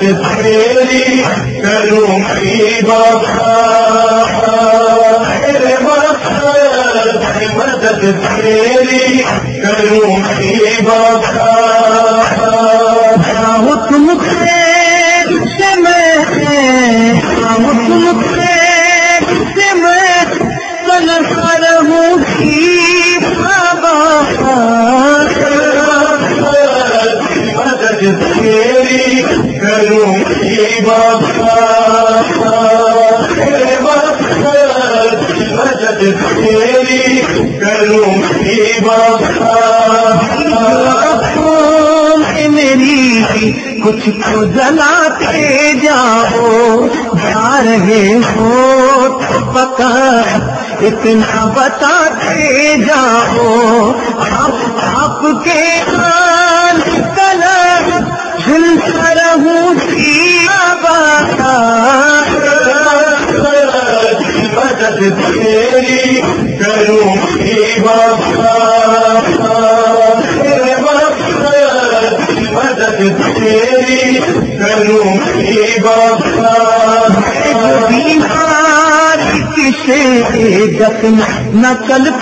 مدد تیری کروں کی بابا مدد تیری کروں بابا حکم سے میں حکم سے میں ہوں تیری کروں کی مدد تیری کروں کی میری کچھ کو جلاتے جاؤ، جا رہے ہو تو پکا اتنا بتاتے جاؤ، آپ آپ کے کان تیری کروں مدد تیری کروں بیمار کسے جتن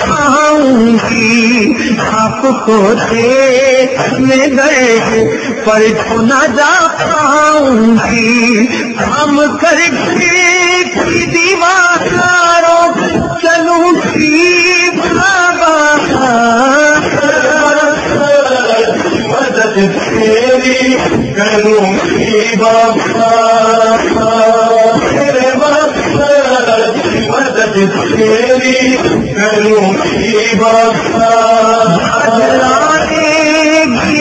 پاؤں گی۔ آپ کو دیکھنے گئے پر تو نہ جا پاؤں گی۔ ہم کر کے تیری کروں بابا میرے مقصد مدد تیری کروں بابا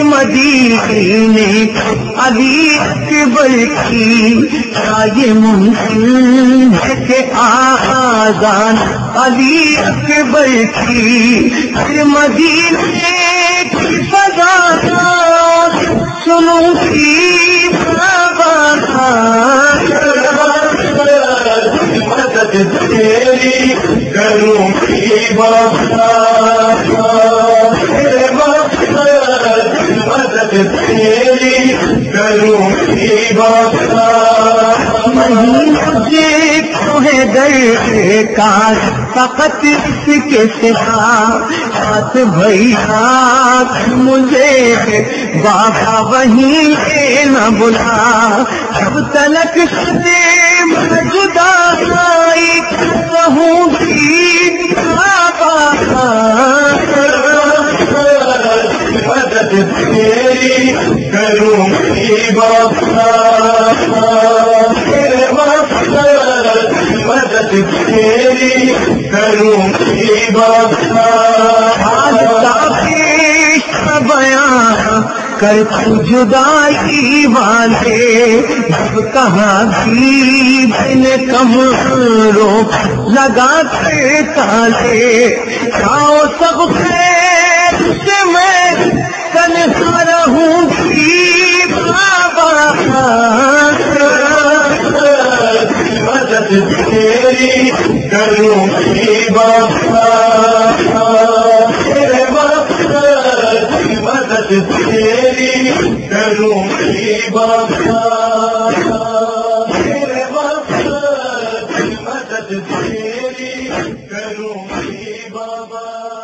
مدینے علی اکبر کی یہ ممکن ہے کہ آزان کی پھر مدینے کی سزا تیری کروں کی بابا مدد تیری کروں کی بابا کاش فقط اس کے سوا ہاتھ بھیا، مجھے بابا وہیں اے نہ بلا۔ جب تلک سے میں جدا آئی رہوں گی بابا مدد تیری کروں کی بابا۔ مدد تیری کروں کی بابا بیان کر جدائی والے، جب کہاں بھی بن کم روک لگا کے تالے۔ کھاؤ سب سے میں تیری کروں کی مدد تیری کروں کی مدد تیری کروں کی بابا